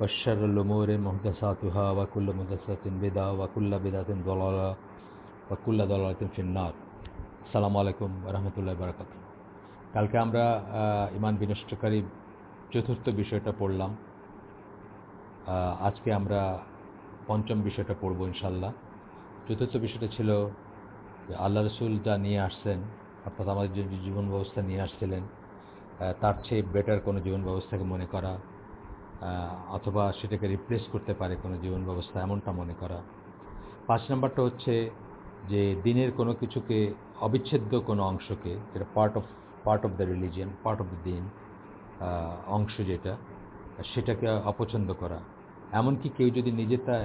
وشر الأمور محدثاتها وكل محدثة بدعة وكل بدعة ضلالة وكل ضلالة في النار আসসালামু আলাইকুম রহমতুল্লাহ বারাকাত কালকে আমরা আহ, ইমান বিনষ্টকারী চতুর্থ বিষয়টা পড়লাম আহ, আজকে আমরা পঞ্চম বিষয়টা পড়ব ইনশাল্লাহ চতুর্থ বিষয়টা ছিল যে আল্লাহ রসুল যা নিয়ে আসছেন অর্থাৎ আমাদের যে যে জীবন ব্যবস্থা নিয়ে আসছিলেন আহ, তার চেয়ে বেটার কোনো জীবন ব্যবস্থাকে মনে করা আহ, অথবা সেটাকে রিপ্লেস করতে পারে কোনো জীবন ব্যবস্থা এমনটা মনে করা। পাঁচ নম্বরটা হচ্ছে যে দিনের কোনো কিছুকে অবিচ্ছেদ্য কোনো অংশকে, যেটা part of part of the religion part of the দিন অংশ যেটা, সেটাকে অপছন্দ করা। এমনকি কেউ যদি নিজে তা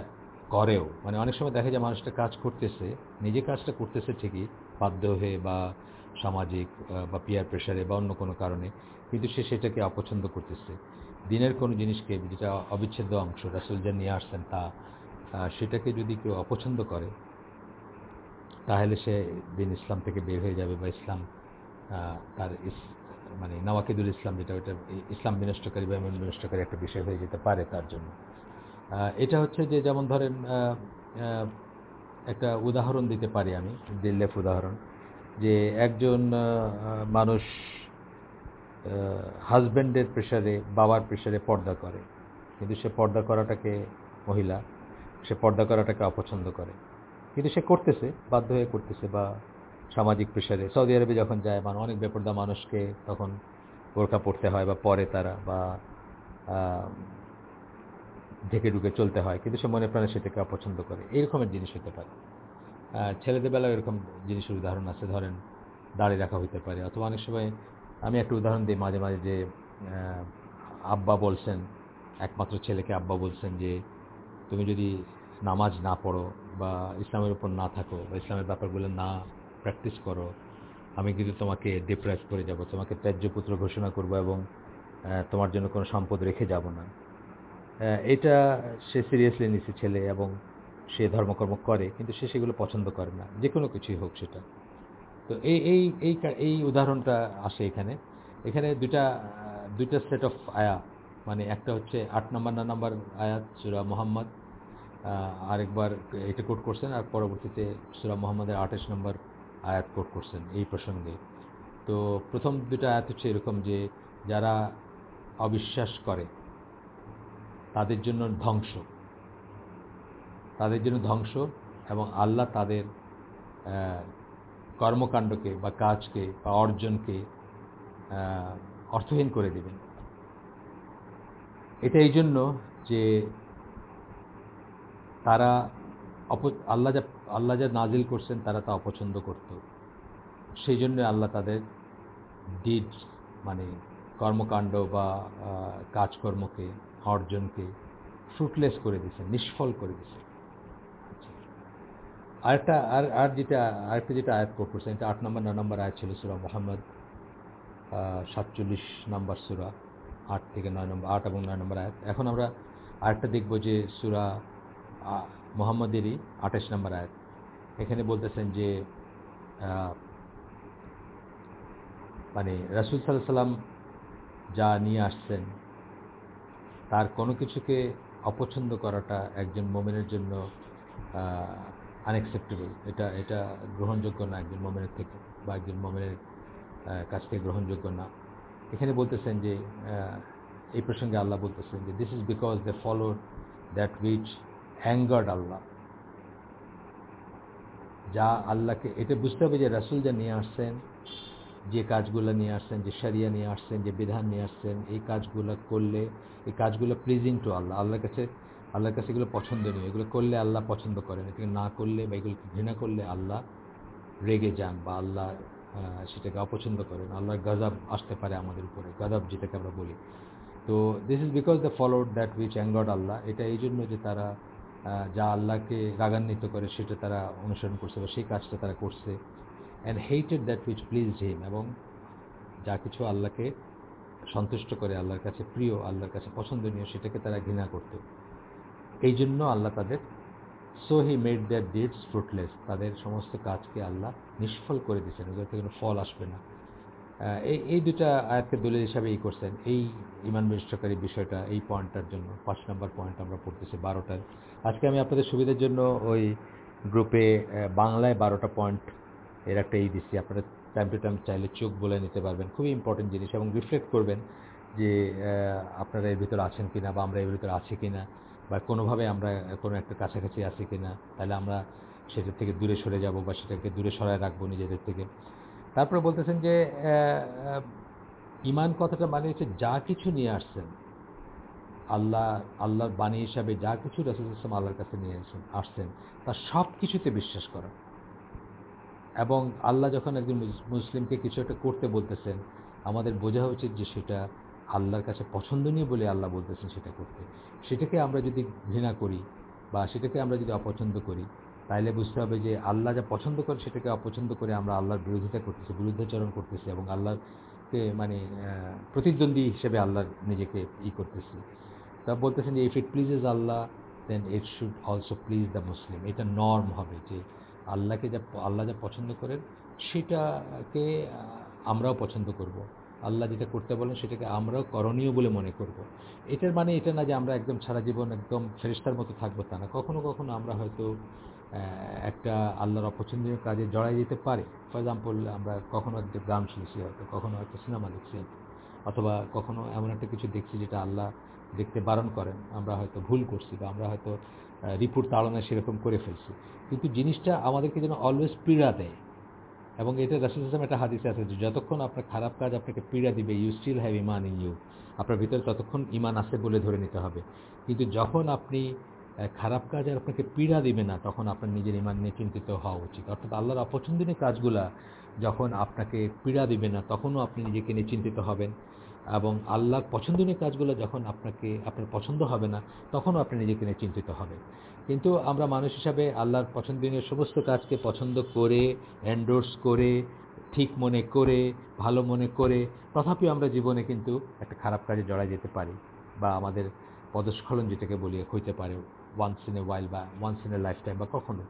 করেও মানে অনেক সময় দেখা যায় মানুষটা কাজ করতেছে, নিজে কাজটা করতেছে ঠিকই, বাধ্য হয়ে বা সামাজিক বা পিয়ার প্রেশারে বা অন্য কোনো কারণে, কিন্তু সে সেটাকে অপছন্দ করতেছে। দিনের কোনো জিনিসকে যেটা অবিচ্ছেদ্য অংশ রাসুল যা নিয়ে আসছেন তা সেটাকে যদি কেউ অপছন্দ করে, তাহলে সে দিন ইসলাম থেকে বের হয়ে যাবে বা ইসলাম তার ইস- মানে নওয়াকিদুল ইসলাম যেটা ওইটা ইসলাম বিনষ্টকারী বা এমন বিনষ্টকারী একটা বিষয় হয়ে যেতে পারে তার জন্য। এটা হচ্ছে যে যেমন ধরেন একটা উদাহরণ দিতে পারি আমি, দিল্লেফ উদাহরণ, যে একজন মানুষ হাজব্যান্ডের প্রেশারে বাবার প্রেশারে পর্দা করে। কিন্তু সে পর্দা করাটাকে মহিলা, সে পর্দা করাটাকে অপছন্দ করে। কিন্তু সে করতেছে, বাধ্য হয়ে করতেছে বা সামাজিক প্রেশারে সৌদি আরবে যখন যায় মানে অনেক বেপর্দা মানুষকে তখন বোরকা পড়তে হয় বা পরে তারা বা ঢেকে ঢুকে চলতে হয়। কিন্তু সে মনে প্রাণে সেটাকে অপছন্দ করে। এইরকমের জিনিস হতে পারে। ছেলেদের বেলায় এরকম জিনিসের উদাহরণ আছে। ধরেন, দাড়ি রাখা হইতে পারে। অথবা অনেক সময় আমি একটা উদাহরণ দিই মাঝে মাঝে যে আব্বা বলছেন, একমাত্র ছেলেকে আব্বা বলছেন যে, তুমি যদি নামাজ না পড়ো বা ইসলামের উপর না থাকো বা ইসলামের ব্যাপারগুলো না প্র্যাকটিস করো, আমি কিন্তু তোমাকে ডিপ্রেস করে যাব, তোমাকে ত্যায্য পুত্র ঘোষণা করব এবং তোমার জন্য কোনো সম্পদ রেখে যাব না। এটা সে সিরিয়াসলি নিছে ছেলে এবং সে ধর্মকর্ম করে, কিন্তু সে সেগুলো পছন্দ করে না, যে কোনো কিছুই হোক সেটা। তো এই এই এই এই উদাহরণটা আসে এখানে। এখানে দুইটা দুইটা সেট অফ আয়া মানে একটা হচ্ছে আট নম্বর ন নম্বর আয়াত, সুরা মোহাম্মদ। আরেকবার এটা কোট করছেন আর পরবর্তীতে সুরা মোহাম্মদের আঠাশ নম্বর আয়াত কোট করছেন এই প্রসঙ্গে। তো প্রথম দুটো আয়াত হচ্ছে এরকম যে যারা অবিশ্বাস করে, তাদের জন্য ধ্বংস। তাদের জন্য ধ্বংস এবং আল্লাহ তাদের কর্মকাণ্ডকে বা কাজকে বা অর্জনকে অর্থহীন করে দেবেন। এটা এই জন্য যে তারা অপ আল্লাহ যা আল্লাহ যা নাজিল করছেন, তারা তা অপছন্দ করত। সেই জন্য আল্লাহ তাদের ডিড মানে কর্মকাণ্ড বা কাজকর্মকে, অর্জনকে ফ্রুটলেস করে দিয়েছেন, নিষ্ফল করে দিয়েছেন। আরেকটা আর আর যেটা, আরেকটা যেটা আয়াত কোট করছেন এটা আট নম্বর নয় নম্বর আয়াত ছিল সুরা মোহাম্মদ সাতচল্লিশ নম্বর সুরা, আট থেকে নয় নম্বর, আট এবং নয় নম্বর আয়াত। এখন আমরা আরেকটা দেখব যে সুরা মোহাম্মদেরই আঠাশ নম্বর আয়াত। এখানে বলতেছেন যে মানে রাসুল সাল্লাহ সাল্লাম যা নিয়ে আসছেন, তার কোনো কিছুকে অপছন্দ করাটা একজন মোমেনের জন্য আনএক্সেপ্টেবল এটা এটা গ্রহণযোগ্য না একজন মোমেনের থেকে বা একজন মোমেনের কাছ থেকে গ্রহণযোগ্য না। এখানে বলতেছেন যে এই প্রসঙ্গে আল্লাহ বলতেছেন যে this is because they follow that which angered Allah. যা আল্লাহকে, এটা বুঝতে হবে যে রাসুল যা নিয়ে আসছেন, যে কাজগুলো নিয়ে আসছেন, যে সারিয়া নিয়ে আসছেন, যে বিধান নিয়ে আসছেন, এই কাজগুলো করলে, এই কাজগুলো প্লিজিং টু আল্লাহ। আল্লাহর কাছে আল্লাহর কাছে এগুলো পছন্দনীয় এগুলো করলে আল্লাহ পছন্দ করেন। এগুলো না করলে বা এগুলোকে ঘৃণা করলে আল্লাহ রেগে যান বা আল্লাহ সেটাকে অপছন্দ করেন। আল্লাহর গজব আসতে পারে আমাদের উপরে, গজব যেটাকে আমরা বলি। তো this is because the followed that which angered Allah. এটা এই জন্য যে তারা যা আল্লাহকে রাগান্বিত করে সেটা তারা অনুসরণ করছে বা সেই কাজটা তারা করছে and hated that which please him এবং যা কিছু আল্লাহকে সন্তুষ্ট করে, আল্লাহর কাছে প্রিয়, আল্লাহর কাছে পছন্দনীয় সেটাকে তারা ঘৃণা করত। এই জন্য আল্লাহ তাদের so he made their deeds fruitless তাদের সমস্ত কাজকে আল্লাহ নিষ্ফল করে দিয়েছেন, ওদের থেকে কোনো ফল আসবে না। এই এই দুটা আয়াতকে দলিল হিসাবে এই করছেন। এই ইমান বিশিষ্টকারী বিষয়টা, এই পয়েন্টটার জন্য, পাঁচ নম্বর পয়েন্ট আমরা পড়তেছি বারোটার। আজকে আমি আপনাদের সুবিধার জন্য ওই গ্রুপে বাংলায় বারোটা পয়েন্ট এর একটা এই দিচ্ছি। আপনারা টাইম টু টাইম চাইলে চোখ বলে নিতে পারবেন। খুবই ইম্পর্টেন্ট জিনিস এবং রিফ্লেক্ট করবেন যে আপনারা এর ভিতরে আছেন কিনা বা আমরা এর ভিতরে আছি কিনা। বা কোনোভাবে আমরা কোনো একটা কাছাকাছি আছি কিনা, তাহলে আমরা সেটার থেকে দূরে সরে যাব বা সেটাকে দূরে সরায় রাখব নিজেদের থেকে। তারপরে বলতেছেন যে ইমান কথাটা মানে হচ্ছে যা কিছু নিয়ে আসছেন, আল্লাহ, আল্লাহর বাণী হিসাবে যা কিছু রসুল ইসলাম আল্লাহর কাছে নিয়ে আসেন, আসছেন, তা সব কিছুতে বিশ্বাস করা। এবং আল্লাহ যখন একজন মুসলিমকে কিছু একটা করতে বলতেছেন, আমাদের বোঝা উচিত যে সেটা আল্লাহর কাছে পছন্দনীয় বলে আল্লাহ বলতেছেন সেটা করতে। সেটাকে আমরা যদি ঘৃণা করি বা সেটাকে আমরা যদি অপছন্দ করি, তাইলে বুঝতে হবে যে আল্লাহ যা পছন্দ করে সেটাকে অপছন্দ করে আমরা আল্লাহর বিরোধিতা করতেছি, বিরুদ্ধাচরণ করতেছি এবং আল্লাহকে মানে প্রতিদ্বন্দ্বী হিসেবে আল্লাহর নিজেকে ই করতেছি। তা বলতেছেন যে if it pleases Allah then it should also please the Muslim এটা নর্ম হবে যে আল্লাহকে যা, আল্লাহ যা পছন্দ করেন, সেটাকে আমরাও পছন্দ করব। আল্লাহ যেটা করতে বলেন সেটাকে আমরাও করণীয় বলে মনে করব। এটার মানে এটা না যে আমরা একদম সারা জীবন একদম ফেরিস্তার মতো থাকব তা না। কখনো কখনো আমরা হয়তো একটা আল্লাহর অপছন্দনীয় কাজে জড়াই যেতে পারে। ফর এক্সাম্পল আমরা কখনো একটা গান শুনছি হয়তো, কখনো একটা সিনেমা দেখছি অথবা কখনো এমন একটা কিছু দেখছি যেটা আল্লাহ দেখতে বারণ করেন। আমরা হয়তো ভুল করছি বা আমরা হয়তো রিপোর্ট তাড়না সেরকম করে ফেলছি। কিন্তু জিনিসটা আমাদেরকে যেন অলওয়েজ পীড়া দেয়। এবং এটা রাসুল ইসলাম একটা হাদিসে আছে যে যতক্ষণ আপনার খারাপ কাজ আপনাকে পীড়া দিবে ইউ স্টিল হ্যাভ ইমান ইন ইউ আপনার ভিতরে ততক্ষণ ইমান আছে বলে ধরে নিতে হবে। কিন্তু যখন আপনি খারাপ কাজ আর আপনাকে পীড়া দিবে না, তখন আপনার নিজের ইমান নিয়ে চিন্তিত হওয়া উচিত। অর্থাৎ আল্লাহর অপছন্দনীয় কাজগুলা যখন আপনাকে পীড়া দিবে না, তখনও আপনি নিজেকে নিয়ে চিন্তিত হবেন। এবং আল্লাহর পছন্দনীয় কাজগুলো যখন আপনাকে, আপনার পছন্দ হবে না, তখনও আপনি নিজেকে নিয়ে চিন্তিত হবেন। কিন্তু আমরা মানুষ হিসাবে আল্লাহর পছন্দনীয় সমস্ত কাজকে পছন্দ করে এন্ডোর্স করে, ঠিক মনে করে, ভালো মনে করে, তথাপিও আমরা জীবনে কিন্তু একটা খারাপ কাজে জড়াই যেতে পারি বা আমাদের পদস্খলন যেটাকে বলি, হইতে পারে ওয়ান্স ইন এ ওয়াইল বা once in a lifetime বা কখনো।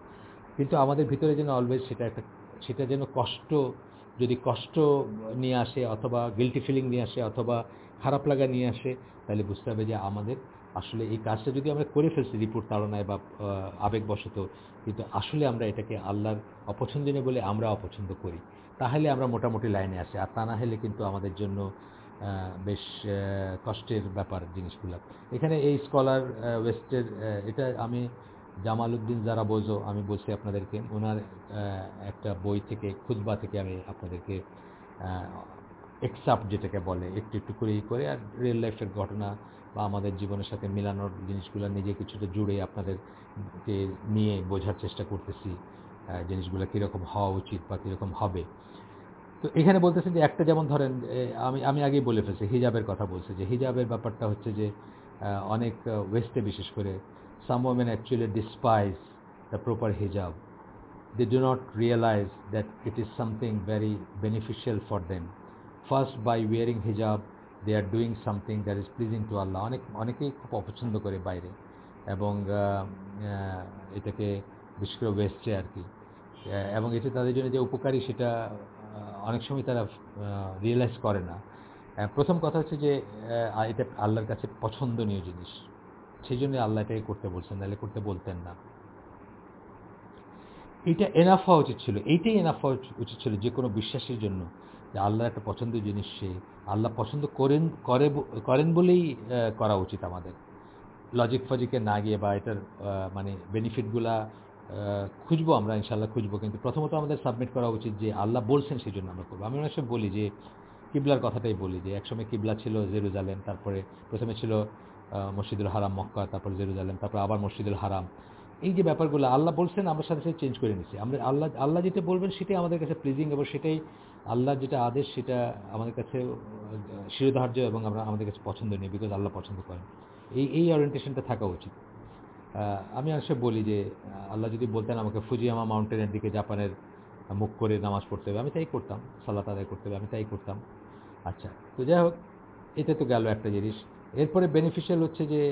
কিন্তু আমাদের ভিতরে যেন অলওয়েজ সেটা একটা, সেটা যেন কষ্ট যদি কষ্ট নিয়ে আসে অথবা গিলটি ফিলিং নিয়ে আসে অথবা খারাপ লাগা নিয়ে আসে, তাহলে বুঝতে হবে যে আমাদের আসলে এই কাজটা যদি আমরা করে ফেলছি রিপোর্ট তাড়নায় বা আবেগবশত, কিন্তু আসলে আমরা এটাকে আল্লাহর অপছন্দনীয় বলে আমরা অপছন্দ করি, তাহলে আমরা মোটামুটি লাইনে আসি আর তা না হলে কিন্তু আমাদের জন্য বেশ কষ্টের ব্যাপার জিনিসগুলো। এখানে এই স্কলার ওয়েস্টের এটা আমি জামাল উদ্দিন যারা বোঝো, আমি বলছি আপনাদেরকে ওনার একটা বই থেকে খুদবা থেকে আমি আপনাদেরকে এক্সাপ্ট যেটাকে বলে, একটু একটু করে ই করে, আর রিয়েল লাইফের ঘটনা বা আমাদের জীবনের সাথে মেলানোর জিনিসগুলো নিজে কিছুটা জুড়ে আপনাদেরকে নিয়ে বোঝার চেষ্টা করতেছি জিনিসগুলো কীরকম হওয়া উচিত বা কীরকম হবে। তো এখানে বলতেছেন যে, একটা যেমন ধরেন আমি আমি আগেই বলে ফেলছি, হিজাবের কথা বলছে যে, হিজাবের ব্যাপারটা হচ্ছে যে অনেক ওয়েস্টে বিশেষ করে some women actually despise the proper হিজাব they do not realize that it is something very beneficial for them. First, by wearing hijab, they are doing something that is pleasing to Allah. অনেক অনেকেই খুব অপছন্দ করে বাইরে এবং এটাকে বিশেষ করে ওয়েস্টে আর কি এবং এটা তাদের জন্য যে উপকারী সেটা অনেক সময় তারা রিয়েলাইজ করে না প্রথম কথা হচ্ছে যে এটা আল্লাহর কাছে পছন্দনীয় জিনিস সেই জন্য আল্লাহ এটাকে করতে বলছেন, নাহলে করতে বলতেন না। এইটা এনাফ হওয়া উচিত ছিল, এইটাই এনাফ হওয়া উচিত ছিল যে কোনো বিশ্বাসের জন্য, যে আল্লাহর একটা পছন্দের জিনিস সে আল্লাহ পছন্দ করেন, করে করেন বলেই করা উচিত আমাদের। লজিক ফজিকে না গিয়ে বা এটার মানে বেনিফিটগুলা খুঁজবো আমরা ইনশাল্লাহ খুঁজবো, কিন্তু প্রথমত আমাদের সাবমিট করা উচিত যে আল্লাহ বলছেন সেই জন্য আমরা করব। আমি অনেক সময় বলি যে, কিবলার কথাটাই বলি যে, একসময় কিবলা ছিল জেরুজালেম, তারপরে প্রথমে ছিল মসজিদুল হারাম, মক্কা, তারপর জেরুজালেম, তারপর আবার মসজিদুল হারাম। এই যে ব্যাপারগুলো, আল্লাহ বলছেন, আমরা সাথে সাথে চেঞ্জ করে নিচ্ছি। আমরা আল্লাহ আল্লাহ যেটা বলবেন, সেটাই আমাদের কাছে প্লিজিং এবং সেটাই আল্লাহ যেটা আদেশ, সেটা আমাদের কাছে শিরোধার্য এবং আমরা আমাদের কাছে পছন্দ নেই বিকজ আল্লাহ পছন্দ করেন। এই এই ওরিয়েন্টেশনটা থাকা উচিত। আমি আসলে বলি যে আল্লাহ যদি বলতেন আমাকে, ফুজিয়ামা মাউন্টেনের দিকে জাপানের মুখ করে নামাজ পড়তে হবে, আমি তাই করতাম, সালাত আদায় করতে হবে, আমি তাই করতাম। আচ্ছা তো যাই হোক এটা তো গেল একটা জিনিস। এরপরে বেনিফিশিয়াল হচ্ছে যে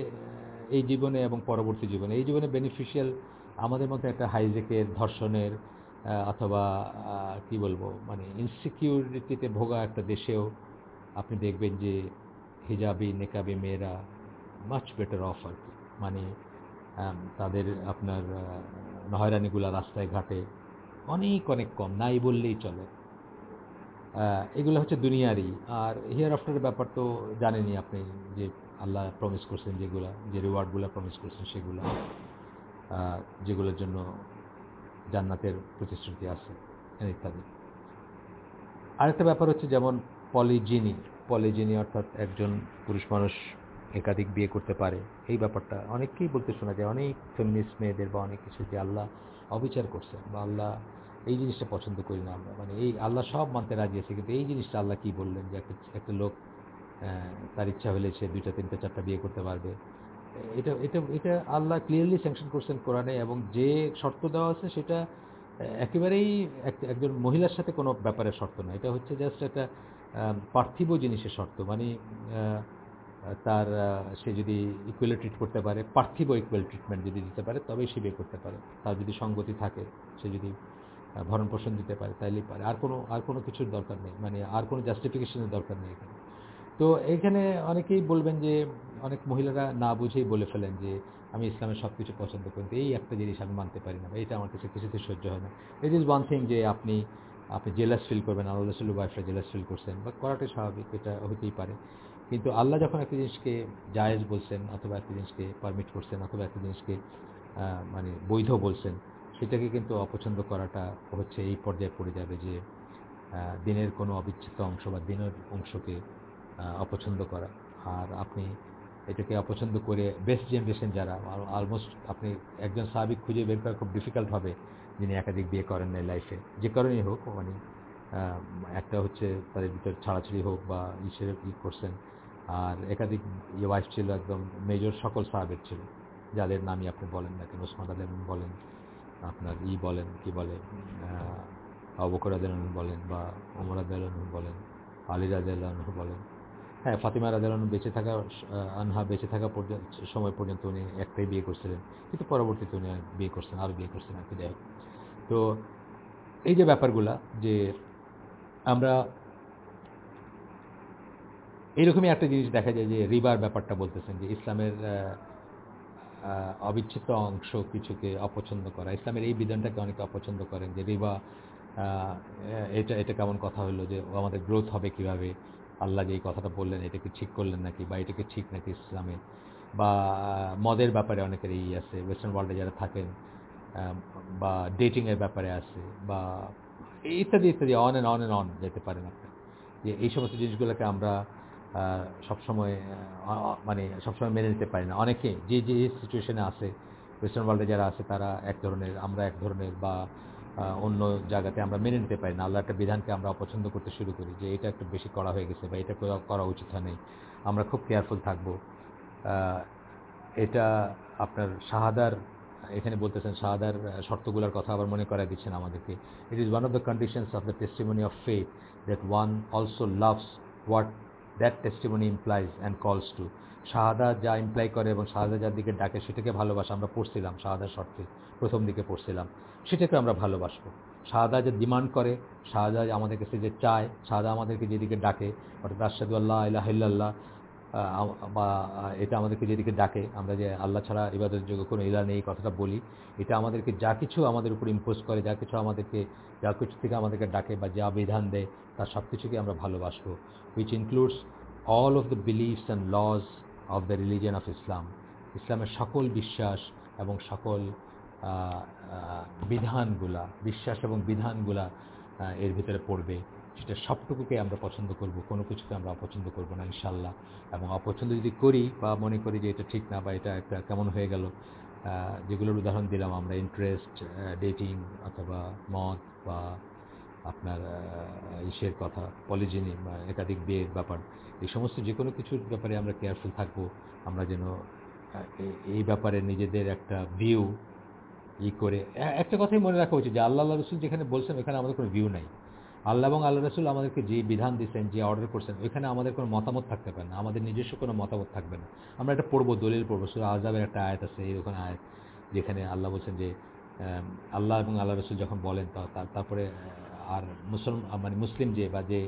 এই জীবনে এবং পরবর্তী জীবনে। এই জীবনে বেনিফিশিয়াল আমাদের মধ্যে একটা হাইজেকের ধর্ষণের অথবা কি বলব মানে ইনসিকিউরিটিতে ভোগা একটা দেশেও আপনি দেখবেন যে, হিজাবি, নেকাবি মেয়েরা মাচ বেটার অফ আর কি। মানে তাদের আপনার হয়রানিগুলা রাস্তায় ঘাটে অনেক অনেক কম, নাই বললেই চলে। এগুলো হচ্ছে দুনিয়ারই। আর হিয়ার আফটারের ব্যাপার তো জানেনই আপনি যে আল্লাহ প্রমিস করছেন যেগুলা, যে রিওয়ার্ডগুলো প্রমিস করছেন সেগুলো যেগুলোর জন্য জান্নাতের প্রতিশ্রুতি আছে ইত্যাদি। আরেকটা ব্যাপার হচ্ছে যেমন পলিজিনি পলিজিনি অর্থাৎ একজন পুরুষ মানুষ একাধিক বিয়ে করতে পারে, এই ব্যাপারটা অনেককেই বলতে শোনা যায়। অনেক ফেমিনিস্ট মেয়েদের বা অনেক কিছু যে আল্লাহ অবিচার করছেন বা আল্লাহ এই জিনিসটা পছন্দ করি না আমরা। মানে এই আল্লাহ সব মানতে রাজি আছে, কিন্তু এই জিনিসটা আল্লাহ কি বললেন যে একটা একটা লোক তার ইচ্ছা হলে সে দুইটা, তিনটা, চারটা বিয়ে করতে পারবে। এটা এটা এটা আল্লাহ ক্লিয়ারলি স্যাংশন করছেন কোরআনে এবং যে শর্ত দেওয়া আছে সেটা একেবারেই একজন মহিলার সাথে কোনো ব্যাপারে শর্ত না। এটা হচ্ছে জাস্ট একটা পার্থিব জিনিসের শর্ত। মানে তার সে যদি ইকুয়াল ট্রিট করতে পারে, পার্থিব ইকুয়াল ট্রিটমেন্ট যদি দিতে পারে, তবেই সে বিয়ে করতে পারে। তার যদি সঙ্গতি থাকে, সে যদি ভরণ পোষণ দিতে পারে, তাইলেই পারে। আর কোনো আর কোনো কিছুর দরকার নেই মানে আর কোনো জাস্টিফিকেশনের দরকার নেই এখানে। তো এখানে অনেকেই বলবেন যে, অনেক মহিলারা না বুঝেই বলে ফেলেন যে, আমি ইসলামের সব কিছু পছন্দ করি। এই একটা জিনিস আমি মানতে পারি না, বা এটা আমার কাছে কিছুতে সহ্য হয় না। ইট ইজ ওয়ান থিং যে আপনি আপনি জেলাস ফিল করবেন, আল্লাহ রসুল ওয়াইফরা জেলাস ফিল করছেন বা করাটাই স্বাভাবিক, এটা হতেই পারে। কিন্তু আল্লাহ যখন একটা জিনিসকে জায়েজ বলছেন, অথবা একটা জিনিসকে পারমিট করছেন, অথবা একটা জিনিসকে মানে বৈধ বলছেন সেটাকে কিন্তু অপছন্দ করাটা হচ্ছে এই পর্যায়ে পড়ে যাবে যে দিনের কোনো অবিচ্ছেদ্য অংশ বা দিনের অংশকে অপছন্দ করা। আর আপনি এটাকে অপছন্দ করে বেস্ট জেনারেশন যারা অলমোস্ট আপনি একজন সাবিক খুঁজে বের করা খুব ডিফিকাল্ট হবে যিনি একাধিক বিয়ে করেন না লাইফে যে কারণেই হোক মানে একটা হচ্ছে তাদের ভিতর ছাড়াছাড়ি হোক বা ইসের ই করছেন। আর একাধিক ইয়ে ওয়াইফ ছিল একদম মেজর সকল সাহাবের ছিল, যাদের নামই আপনি বলেন না কেন, ওসমান আলম বলেন আপনার ই বলেন কি বলে অবকর আদালন বলেন বা ওমর আদালন বলেন আলী রাজালন বলেন। হ্যাঁ। ফাতিমা রাজালন বেঁচে থাকা আনহা বেঁচে থাকা পর্যন্ত সময় পর্যন্ত উনি একটাই বিয়ে করছিলেন। কিন্তু পরবর্তীতে উনি বিয়ে করছেন আরও বিয়ে করছেন আর কি যাই তো এই যে ব্যাপারগুলা যে আমরা এইরকমই একটা জিনিস দেখা যায় যে রিবার ব্যাপারটা বলতেছেন যে ইসলামের অবিচ্ছেদ্য অংশ কিছুকে অপছন্দ করা। ইসলামের এই বিধানটাকে অনেকে অপছন্দ করেন যে রিবা এটা এটা কেমন কথা হলো যে আমাদের গ্রোথ হবে কীভাবে? আল্লাহ যে এই কথাটা বললেন, এটাকে ঠিক করলেন নাকি বা এটাকে ঠিক নাকি ইসলামে? বা মদের ব্যাপারে অনেকের এই আছে ওয়েস্টার্ন ওয়ার্ল্ডে যারা থাকেন বা ডেটিংয়ের ব্যাপারে আছে, বা ইত্যাদি ইত্যাদি on and on and on যেতে পারেন আপনি। যে এই সমস্ত জিনিসগুলোকে আমরা সবসময় মানে সবসময় মেনে নিতে পারি না। অনেকে যে যে সিচুয়েশনে আছে ওয়েস্টার্ন ওয়ার্ল্ডে যারা আছে, তারা এক ধরনের, আমরা এক ধরনের বা অন্য জায়গাতে আমরা মেনে নিতে পারি না। আল্লাহ একটা বিধানকে আমরা অপছন্দ করতে শুরু করি যে, এটা একটু বেশি করা হয়ে গেছে বা এটা করা উচিত হয় নেই। আমরা খুব কেয়ারফুল থাকব। এটা আপনার শাহাদার, এখানে বলতেছেন শাহাদার শর্তগুলোর কথা আবার মনে করাই দিচ্ছেন আমাদেরকে। It is one of the conditions of the testimony of faith that one also loves what that testimony implies and calls to শাহাদা যা ইমপ্লাই করে এবং শাহাদা যার দিকে ডাকে সেটাকে ভালোবাসা আমরা পড়ছিলাম, শাহাদার শর্তে প্রথম দিকে পড়ছিলাম। সেটাকে আমরা ভালোবাসবো। শাহাদা যে ডিমান্ড করে, শাহাদা আমাদের কাছে যে চায়, শাহাদা আমাদেরকে যেদিকে ডাকে, অর্থাৎ রাশাদু আল্লাহ ইলাহ ইল্লাল্লাহ বা এটা আমাদেরকে যেদিকে ডাকে, আমরা যে আল্লাহ ছাড়া ইবাদত যোগ্য কোনো ইলা নেই কথাটা বলি, এটা আমাদেরকে যা কিছু আমাদের উপর ইম্পোজ করে, যা কিছু আমাদেরকে, যা কিছু থেকে আমাদেরকে ডাকে বা যা বিধান দেয় তার সব কিছুকে আমরা ভালোবাসবো which includes all of the beliefs and laws of the religion of Islam ইসলামের সকল বিশ্বাস এবং সকল বিধানগুলা, বিশ্বাস এবং বিধানগুলা এর ভিতরে পড়বে। সেটা সবটুকুকে আমরা পছন্দ করব, কোনো কিছুকে আমরা অপছন্দ করব না, ইনশাল্লাহ। এবং অপছন্দ যদি করি বা মনে করি যে এটা ঠিক না বা এটা একটা কেমন হয়ে গেল যেগুলোর উদাহরণ দিলাম আমরা ইন্টারেস্ট ডেটিং অথবা মদ বা আপনার ইসের কথা পলিজিনি বা একাধিক বিয়ের ব্যাপার, এই সমস্ত যে কোনো কিছুর ব্যাপারে আমরা কেয়ারফুল থাকব। আমরা যেন এই ব্যাপারে নিজেদের একটা ভিউ ই করে একটা কথাই মনে রাখা উচিত যে আল্লাহ রসুল যেখানে বলছেন এখানে আমাদের কোনো ভিউ নাই। আল্লাহ এবং আল্লাহ রসুল আমাদেরকে যে বিধান দিচ্ছেন যে অর্ডার করছেন, ওইখানে আমাদের কোনো মতামত থাকতে পারে না। আমাদের নিজস্ব কোনো মতামত থাকবে না। আমরা একটা পড়ব, দলিল পড়ব। শুধু আজাবের একটা আয়াত আছে এইরকম আয়াত যেখানে আল্লাহ বলছেন যে আল্লাহ এবং আল্লাহ রসুল যখন বলেন তারপরে আর মুসলমান মানে মুসলিম যে বা যে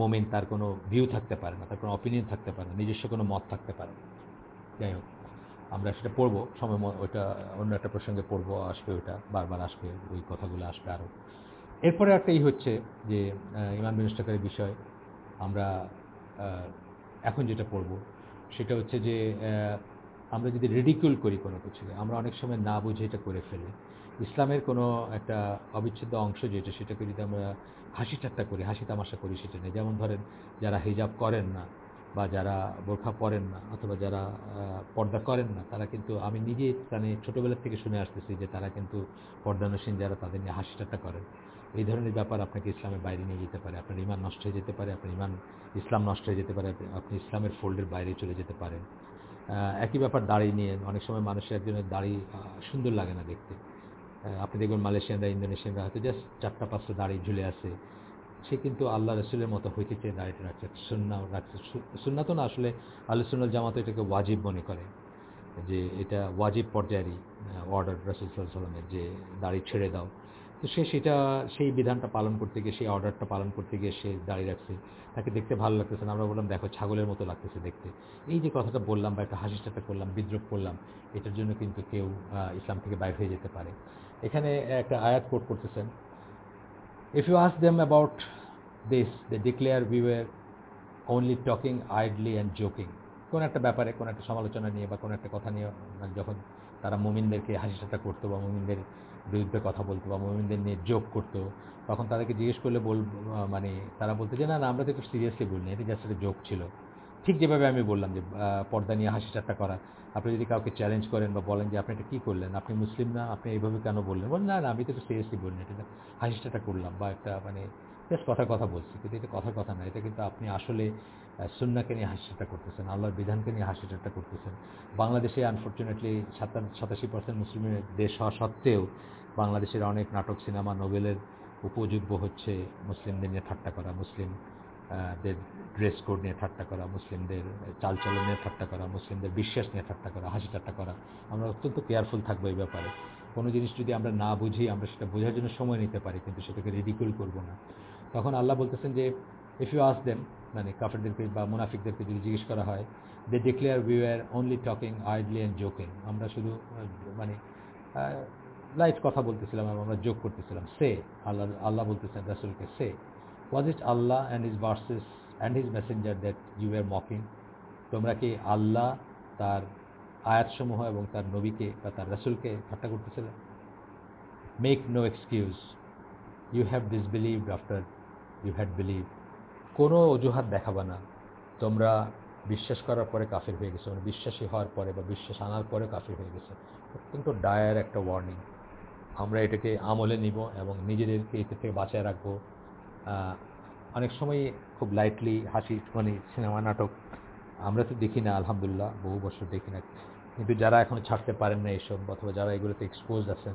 মোমেন, তার কোনো ভিউ থাকতে পারে না, তার কোনো অপিনিয়ন থাকতে পারে না, নিজস্ব কোনো মত থাকতে পারে যাই হোক, আমরা সেটা পড়ব। সময় ওইটা অন্য একটা প্রসঙ্গে পড়ব, আসবে ওইটা, বারবার আসবে, ওই কথাগুলো আসবে আরও এরপরে একটা ই হচ্ছে যে ইমান বিনষ্টকারী বিষয়, আমরা এখন যেটা পড়ব, সেটা হচ্ছে যে আমরা যদি রেডিকুল করি কোনো কিছুকে, আমরা অনেক সময় না বুঝে এটা করে ফেলি। ইসলামের কোনো একটা অবিচ্ছেদ্য অংশ যেটা, সেটাকে যদি আমরা হাসি ঠাট্টা করি, হাসি তামাশা করি, সেটা নেই। যেমন ধরেন, যারা হিজাব করেন না, বা যারা বোরখা পরেন না, অথবা যারা পর্দা করেন না, তারা কিন্তু, আমি নিজে মানে ছোটোবেলার থেকে শুনে আসতেছি যে, তারা কিন্তু পর্দানসীন যারা, তাদের নিয়ে হাসি ঠাট্টা করেন। এই ধরনের ব্যাপার আপনাকে ইসলামের বাইরে নিয়ে যেতে পারে, আপনার ইমান নষ্ট হয়ে যেতে পারে, আপনার ইমান ইসলাম নষ্ট হয়ে যেতে পারে, আপনি ইসলামের ফোল্ডের বাইরে চলে যেতে পারেন। একই ব্যাপার দাড়ি নিয়ে, অনেক সময় মানুষের একজনের দাড়ি সুন্দর লাগে না দেখতে। আপনি দেখবেন মালয়েশিয়ানরা, ইন্দোনেশিয়ানরা হয়তো জাস্ট চারটা, পাঁচটা দাড়ি ঝুলে আছে। সে কিন্তু আল্লাহ রসুলের মতো হইতে চেয়ে দাড়িটা রাখছে সুন্না রাখছে সুন্না তো না, আসলে আল্লাহ সুন্নাল জামাত এটাকে ওয়াজিব মনে করে। যে এটা ওয়াজিব পর্যায়েরই অর্ডার রসুল সাল্লামের যে দাড়ি ছেড়ে দাও। তো সে সেটা, সেই বিধানটা পালন করতে গিয়ে, সেই অর্ডারটা পালন করতে গিয়ে সে দাঁড়িয়ে রাখছে। তাকে দেখতে ভালো লাগতেছে না। আমরা বললাম, দেখো, ছাগলের মতো লাগতেছে দেখতে। এই যে কথাটা বললাম বা একটা হাসিটাটা করলাম, বিদ্রোহ করলাম, এটার জন্য কিন্তু কেউ ইসলাম থেকে বাইর হয়ে যেতে পারে। এখানে একটা আয়াত কোট করতেছেন if you ask them about this they declare we were only talking idly and joking কোনো একটা ব্যাপারে, কোনো একটা সমালোচনা নিয়ে বা কোনো একটা কথা নিয়ে মানে যখন তারা মুমিনদেরকে হাসিটাটা করতো বা মুমিনদের বিরুদ্ধে কথা বলতো বা মোমিনদের নিয়ে যোগ করতো, তখন তাদেরকে জিজ্ঞেস করলে বল মানে তারা বলতো যে, না না, আমরা তো একটু সিরিয়াসলি বলিনি, এটা জাস্ট একটা যোগ ছিল। ঠিক যেভাবে আমি বললাম যে পর্দা নিয়ে হাসি চারটা করা, আপনি যদি কাউকে চ্যালেঞ্জ করেন বা বলেন যে, আপনি এটা কী করলেন? আপনি মুসলিম না? আপনি এইভাবে কেন বললেন? বলেন না না, আমি তো একটু সিরিয়াসলি বলিনি, এটা হাসি চারটা করলাম বা একটা মানে জাস্ট কথার কথা বলছি, কিন্তু এটা কথার কথা না, এটা কিন্তু আপনি আসলে সুন্নাকে নিয়ে হাসি হাসিটা করতেছেন, আল্লাহর বিধানকে নিয়ে হাসি হাসিটা করতেছেন। বাংলাদেশে আনফর্চুনেটলি সাতাশি পার্সেন্ট মুসলিমের দেশ হওয়া সত্ত্বেও বাংলাদেশের অনেক নাটক, সিনেমা, নোবেলের উপযোগ্য হচ্ছে মুসলিমদের নিয়ে ঠাট্টা করা মুসলিম দের ড্রেস কোড নিয়ে ঠাট্টা করা, মুসলিমদের চালচলন নিয়ে ঠাট্টা করা, মুসলিমদের বিশ্বাস নিয়ে ঠাট্টা করা, হাসি ঠাট্টা করা। আমরা অত্যন্ত কেয়ারফুল থাকব এই ব্যাপারে। কোনো জিনিস যদি আমরা না বুঝি, আমরা সেটা বোঝার জন্য সময় নিতে পারি, কিন্তু সেটাকে রিডিকুল করব না। তখন আল্লাহ বলতেছেন যে ইফ ইউ আস দেম মানে কাফেরদেরকে বা মুনাফিকদেরকে যদি জিজ্ঞেস করা হয় they declare we are only talking idly and joking আমরা শুধু মানে লাইট কথা বলতেছিলাম এবং আমরা যোগ করতেছিলাম, সে, আল্লাহ আল্লাহ বলতেছেন, রাসুলকে সে। Was it Allah and his verses and his messenger that you are mocking তোমরা কি আল্লাহ তার আয়াতসমূহ এবং তার নবীকে বা তার রাসুলকে ঠাট্টা করতেছিলেন make no excuse you have disbelieved after you had believe কোনো অজুহাত দেখাবা না। তোমরা বিশ্বাস করার পরে কাফির হয়ে গেছে মানে বিশ্বাসী হওয়ার পরে বা বিশ্বাস আনার পরে কাফির হয়ে গেছে। অত্যন্ত ডায়ার একটা ওয়ার্নিং আমরা এটাকে আমলে নিব এবং নিজেদেরকে এতে থেকে বাঁচায় রাখব। অনেক সময় খুব লাইটলি হাসি মানে সিনেমা নাটক আমরা তো দেখি না, আলহামদুলিল্লাহ, বহু বছর দেখি না। কিন্তু যারা এখনও ছাড়তে পারেন না এইসব অথবা যারা এগুলোতে এক্সপোজ আছেন,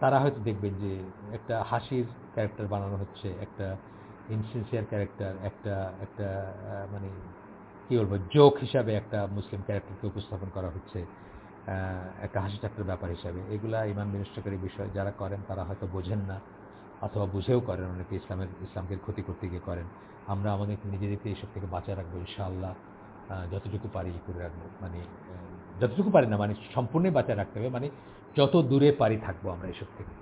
তারা হয়তো দেখবেন যে একটা হাসির ক্যারেক্টার বানানো হচ্ছে, একটা ইনসিনসিয়ার ক্যারেক্টার একটা একটা মানে কী বলব জোক হিসাবে একটা মুসলিম ক্যারেক্টারকে উপস্থাপন করা হচ্ছে। একটা হাসি ঠাট্টার ব্যাপার হিসাবে। এগুলা ইমান বিনষ্টকারী বিষয় যারা করেন, তারা হয়তো বোঝেন না, অথবা বুঝেও করেন, অনেকে ইসলামের, ইসলামকে ক্ষতি করতে গিয়ে করেন। আমরা আমাদের নিজেদেরকে এইসব থেকে বাঁচা রাখব, ইনশাআল্লাহ যতটুকু পারি করে রাখব। মানে যতটুকু পারি না মানে সম্পূর্ণই বাঁচা রাখতে হবে। মানে যত দূরে পারি থাকব আমরা এইসব থেকে।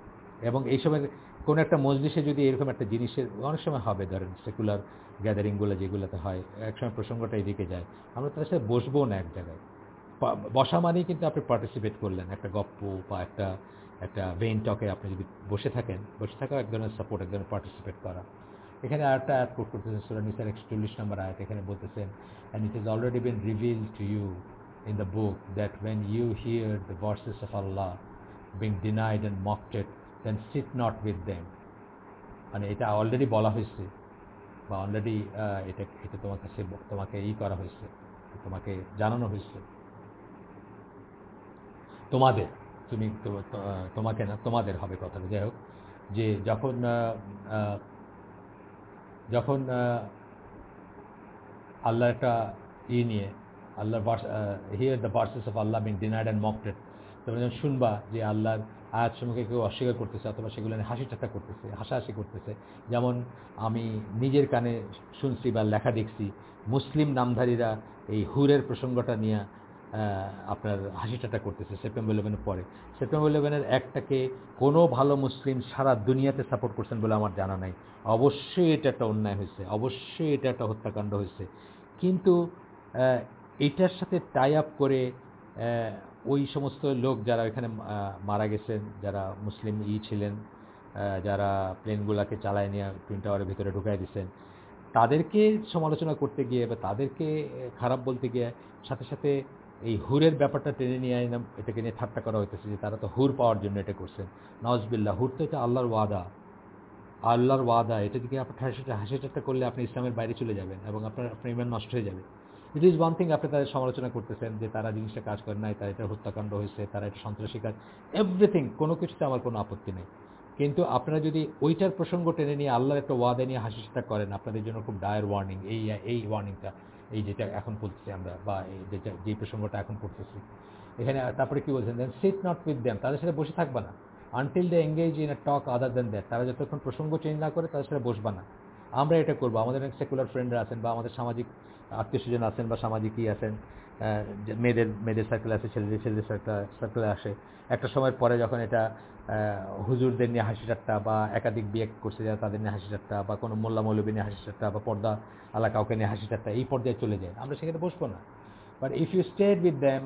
এবং এইসবের কোনো একটা মজলিসে যদি এরকম একটা জিনিসের, অনেক সময় হবে, ধরেন সেকুলার গ্যাদারিংগুলো যেগুলোতে হয় একসময় প্রসঙ্গটা এদিকে যায়। আমরা তার সাথে বসবো না এক জায়গায়। বসা মানেই কিন্তু আপনি পার্টিসিপেট করলেন। একটা গপ্প বা একটা একটা ভেইন টকে আপনি যদি বসে থাকেন বসে থাকা এক ধরনের সাপোর্ট এক ধরনের পার্টিসিপেট করা। এখানে আরেকটা অ্যাড কোট করতেছেন সুরা নিসার একচল্লিশ নম্বর আয়াত এখানে বলতেছেন and it is already been reveal to you in the book that when you the verses of Allah being denied and mocked it, then sit not with them. মানে এটা অলরেডি বলা হয়েছে বা অলরেডি এটা এটা তোমার কাছে তোমাকে ই করা হয়েছে তোমাকে জানানো হয়েছে। তোমাদের, তুমি তোমাকে না, তোমাদের হবে কথাটা যাই হোক, যে যখন যখন আল্লাহ একটা ই নিয়ে, আল্লাহর here the verses of Allah being denied and mocked তোমরা যখন শুনবা যে আল্লাহর আয়াত সমূহকে কেউ অস্বীকার করতেছে অথবা সেগুলো নিয়ে হাসি ঠাট্টা করতেছে, হাসাহাসি করতেছে, যেমন আমি নিজের কানে শুনছি বা লেখা দেখছি, মুসলিম নামধারীরা এই হুরের প্রসঙ্গটা নিয়ে আপনার হাসি ঠাট্টা করতেছে সেপ্টেম্বর ইলেভেনের পরে। সেপ্টেম্বর ইলেভেনের একটাকে কোনো ভালো মুসলিম সারা দুনিয়াতে সাপোর্ট করছেন বলে আমার জানা নাই। অবশ্যই এটা একটা অন্যায় হয়েছে, অবশ্যই এটা একটা হত্যাকাণ্ড হয়েছে। কিন্তু এটার সাথে টাই আপ করে ওই সমস্ত লোক যারা এখানে মারা গেছেন, যারা মুসলিম ই ছিলেন যারা প্লেনগুলোকে চালায় নিয়ে টুইন টাওয়ারের ভিতরে ঢুকাই দিচ্ছেন তাদেরকে সমালোচনা করতে গিয়ে বা তাদেরকে খারাপ বলতে গিয়ে সাথে সাথে এই হুরের ব্যাপারটা টেনে নিয়ে আইনাম এটাকে নিয়ে ঠাট্টা করা হইতেছে যে তারা তো হুর পাওয়ার জন্য এটা করছেন নওয়াজবিল্লাহ হুর তো এটা আল্লাহর ওয়াদা। আল্লাহর ওয়াদা, এটা দিকে আপনার হাসি হাসি ঠাট্টা করলে আপনি ইসলামের বাইরে চলে যাবেন এবং আপনার আপনার ইমান নষ্ট হয়ে যাবে। ইট ইজ ওয়ান থিং আপনি তাদের সমালোচনা করতেছেন যে তারা জিনিসটা কাজ করে নাই, তারা এটা হত্যাকাণ্ড হয়েছে, তারা এটা সন্ত্রাসী কাজ এভরিথিং কোনো কিছুতে আমার কোনো আপত্তি নেই। কিন্তু আপনারা যদি ওইটার প্রসঙ্গ টেনে নিয়ে আল্লাহর একটা ওয়াদা নিয়ে হাসি ঠাট্টা করেন, আপনাদের জন্য খুব ডায়ার ওয়ার্নিং এই এই ওয়ার্নিংটা এই যেটা এখন পড়তেছি আমরা, বা এই যেটা, যে প্রসঙ্গটা এখন পড়তেছি। এখানে তারপরে কি বলছেন? Then sit not with them তাদের সাথে বসে থাকবা না। Until they engage in a talk other than that তারা যতক্ষণ প্রসঙ্গ চেঞ্জ না করে, তাদের সাথে বসবা না। আমরা এটা করব। আমাদের অনেক সেকুলার ফ্রেন্ডরা আছেন, বা আমাদের সামাজিক আত্মীয় স্বজন আছেন, বা সামাজিক ই আছেন। মেয়েদের মেয়েদের সার্কেল আছে ছেলেদের ছেলেদের সার্কেলে আসে। একটা সময়ের পরে যখন এটা হুজুরদের নিয়ে হাসি ঠাট্টা বা একাধিক বিয়ে করছে যারা তাদের নিয়ে হাসি ঠাট্টা বা কোনো মোল্লা মৌলবী নিয়ে হাসি ঠাট্টা বা পর্দা আলা কাউকে নিয়ে হাসি ঠাট্টা, এই পর্যায়ে চলে যায়। আমরা সেখানে বসবো না। But if you stayed with them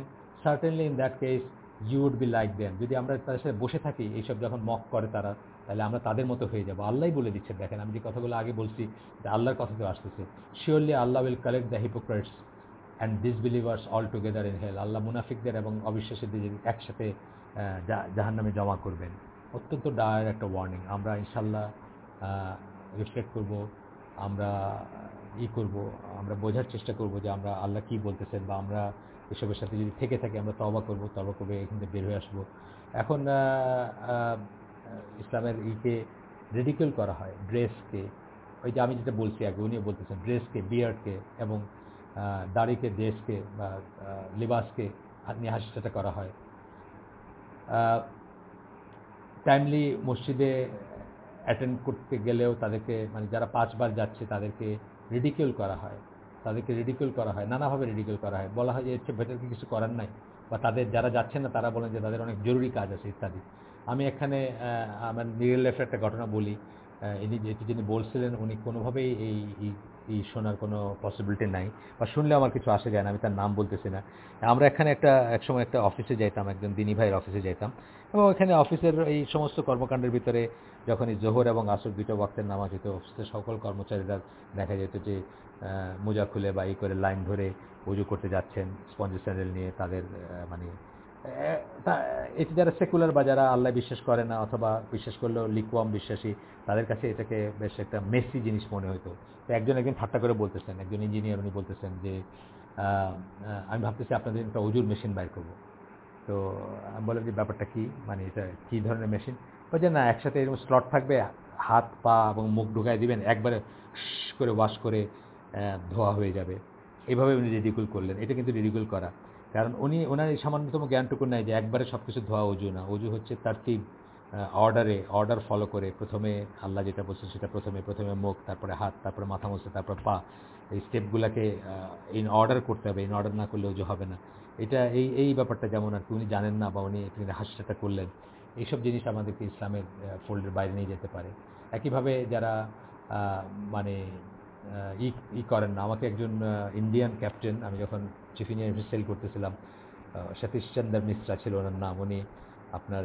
certainly in that case you would be like them যদি আমরা তাদের সাথে বসে থাকি, এইসব যখন মক করে তারা, তাহলে আমরা তাদের মতো হয়ে যাব। আল্লাহই বলে দিচ্ছেন দেখেন আমি যে কথাগুলো আগে বলছি, যে আল্লাহর কথা তো আসতেছে। Surely Allah will collect the hypocrites and disbelievers all together in hell Allah মুনাফিকদের এবং অবিশ্বাসীদের একসাথে জাহান নামে জমা করবেন। অত্যন্ত ডায়ার একটা ওয়ার্নিং আমরা ইনশাল্লাহ রিফ্লেক্ট করব, আমরা ই করব, আমরা বোঝার চেষ্টা করব যে আমরা আল্লাহ কি বলতেছেন বা আমরা এসবের সাথে যদি থেকে থাকি আমরা তবা করব তবা করবে এখান থেকে বের হয়ে আসব। এখন ইসলামের ইকে রেডিকেল করা হয় ড্রেসকে ওই যে আমি যেটা বলছি আগে, উনিও বলতেছেন ড্রেসকে বিয়ার্ডকে এবং দাড়িকে, দেশকে বা লিবাসকে নিয়ে হাসিটা করা হয়। টাইমলি মসজিদে অ্যাটেন্ড করতে গেলেও তাদেরকে মানে যারা পাঁচবার যাচ্ছে তাদেরকে রিডিকিউল করা হয়। তাদেরকে রিডিকিউল করা হয়, নানাভাবে রিডিকিউল করা হয়। বলা হয় যে, এর চেয়ে কিছু করার নাই? বা তাদের যারা যাচ্ছে না, তারা বলেন যে, তাদের অনেক জরুরি কাজ আছে, ইত্যাদি। আমি এখানে আমার রিয়েল একটা ঘটনা বলি। ইনি যেটি যিনি বলছিলেন, উনি কোনোভাবেই এই, এই- শোনার কোনো পসিবিলিটি নাই বা শুনলে আমার কিছু আসে যায় না, আমি তার নাম বলতেছি না। আমরা এখানে একটা, একসময় একটা অফিসে যাইতাম, একজন দিনী ভাইয়ের অফিসে যাইতাম। এবং এখানে অফিসের এই সমস্ত কর্মকাণ্ডের ভিতরে যখন এই জোহর এবং আসর দুটো ওয়াক্তের নামাজ হতো অফিসের সকল কর্মচারীরা দেখা যেত যে মোজা খুলে বা এই করে লাইন ধরে উজু করতে যাচ্ছেন স্পঞ্জ স্যান্ডেল নিয়ে তাদের মানে এটি যারা সেকুলার বা যারা আল্লাহ বিশ্বাস করে না অথবা বিশ্বাস করলেও লিকুয়াম বিশ্বাসী, তাদের কাছে এটাকে বেশ একটা মেসি জিনিস মনে হতো তো একজন একজন ঠাট্টা করে বলতেছেন, একজন ইঞ্জিনিয়ার উনি বলতেছেন যে আমি ভাবতেছি আপনাদের একটা উজুর মেশিন বাইর করব। তো আমি বললাম যে, ব্যাপারটা কি? মানে এটা কী ধরনের মেশিন বলছে না, একসাথে এরকম স্লট থাকবে, হাত, পা এবং মুখ ঢুকাই দিবেন, একবারে করে ওয়াশ করে ধোয়া হয়ে যাবে। এভাবে উনি রিডিকুল করলেন। এটা কিন্তু রিডিকুল করা। কারণ উনি ওনার এই সামান্যতম জ্ঞানটুকু নেয় যে একবারে সব কিছু ধোয়া অজু না। অজু হচ্ছে তার কি অর্ডারে, অর্ডার ফলো করে প্রথমে আল্লাহ যেটা বলছে সেটা প্রথমে প্রথমে মুখ, তারপরে হাত, তারপরে মাথা মুছতে তারপর পা। এই স্টেপগুলোকে ইন অর্ডার করতে হবে ইন অর্ডার না করলে অজু হবে না। এটা এই এই ব্যাপারটা যেমন আর কি উনি জানেন না বা উনি তিনি হাসিটা করলেন, এইসব জিনিস আমাদেরকে ইসলামের ফোল্ডের বাইরে নিয়ে যেতে পারে। একইভাবে যারা মানে ই ই করেন না, আমাকে একজন ইন্ডিয়ান ক্যাপ্টেন আমি যখন চিফ ইঞ্জিনিয়ার সেল করতেছিলাম। সতীশ চন্দ্র মিশ্রা ছিল ওনার নাম। উনি আপনার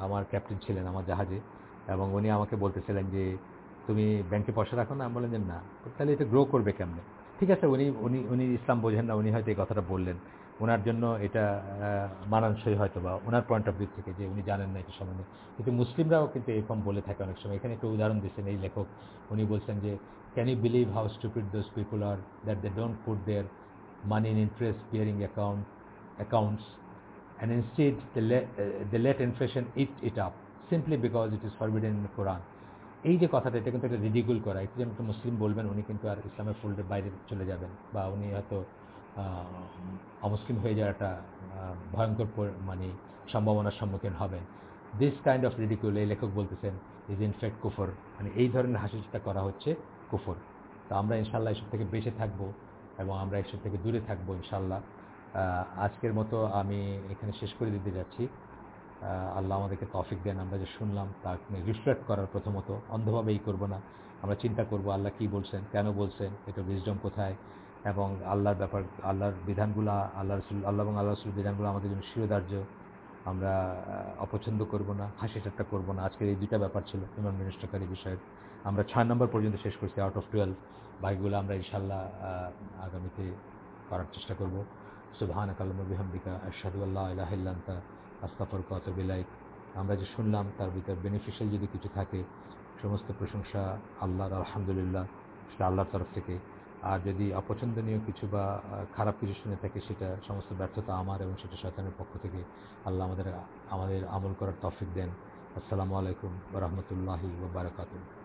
আমার ক্যাপ্টেন ছিলেন আমার জাহাজে। এবং উনি আমাকে বলতেছিলেন যে, তুমি ব্যাংকে পয়সা রাখো না? আমি বললেন যে, না। তাহলে এটা গ্রো করবে কেমনে? ঠিক আছে। উনি উনি উনি ইসলাম বোঝেন না, উনি হয়তো এই কথাটা বললেন। ওনার জন্য এটা মানানসই হয়তো বা ওনার পয়েন্ট অফ ভিউ থেকে যে উনি জানেন না এটা সম্বন্ধে। কিন্তু মুসলিমরাও কিন্তু এরকম বলে থাকে অনেক সময়। এখানে একটা উদাহরণ দিচ্ছেন এই লেখক। উনি বলছেন যে can you believe how stupid those people are that they don't put their money in interest bearing account accounts and instead they let, uh, they let inflation eat it up simply because it is forbidden in the Quran. এই যে কথাটা এটা কিন্তু একটা রিডিগুল করা। এটা যেন একটা মুসলিম বলবেন উনি কিন্তু আর ইসলামের ফোল্ডের বাইরে চলে যাবেন বা উনি হয়তো অমুসলিম হয়ে যাওয়ার একটা ভয়ঙ্কর মানে সম্ভাবনার সম্মুখীন হবেন। দিস কাইন্ড অফ রিডিকুল এই লেখক বলতেছেন ইজ ইনফ্যাক্ট কুফর মানে এই ধরনের হাসিটা করা হচ্ছে কুফর তো আমরা ইনশাল্লাহ এসব থেকে বেঁচে থাকব। এবং আমরা এসব থেকে দূরে থাকব ইনশাল্লাহ আজকের মতো আমি এখানে শেষ করে দিতে যাচ্ছি। আল্লাহ আমাদেরকে তফিক দেন। আমরা যে শুনলাম, তা রিফ্লেক্ট করার প্রথমত অন্ধভাবে এই করব না। আমরা চিন্তা করব, আল্লাহ কি বলছেন, কেন বলছেন, এটা বিজডম কোথায়? এবং আল্লাহর ব্যাপার, আল্লাহর বিধানগুলো আল্লাহ রসুল, আল্লাহ এবং আল্লাহ রসুল বিধানগুলো আমাদের জন্য শিরোধার্য। আমরা অপছন্দ করব না, হাসি ঠাট্টা করব না। আজকের এই দুটা ব্যাপার ছিল ইমান মিনিস্টারকারী বিষয়ের। আমরা ছয় নম্বর পর্যন্ত শেষ করছি আউট অফ টুয়েলভ বাকিগুলো আমরা ইনশাল্লাহ আগামীতে করার চেষ্টা করব। সুবহান আকাল্লাম বিহামদিকা আশাদুল্লাহ আল্লাহিল্লান্তা আস্তাফর কত বিলাইক আমরা যে শুনলাম, তার ভিতর বেনিফিশিয়াল যদি কিছু থাকে, সমস্ত প্রশংসা আল্লাহর, আলহামদুলিল্লাহ, সেটা আল্লাহর তরফ থেকে। আর যদি অপছন্দনীয় কিছু বা খারাপ কিছু শুনে থাকে, সেটা সমস্ত ব্যর্থতা আমার এবং সেটা শয়তানের পক্ষ থেকে আল্লাহ আমাদের আমাদের আমল করার তফিক দেন। আসসালামু আলাইকুম রহমতুল্লাহি ওবরাকাতুহ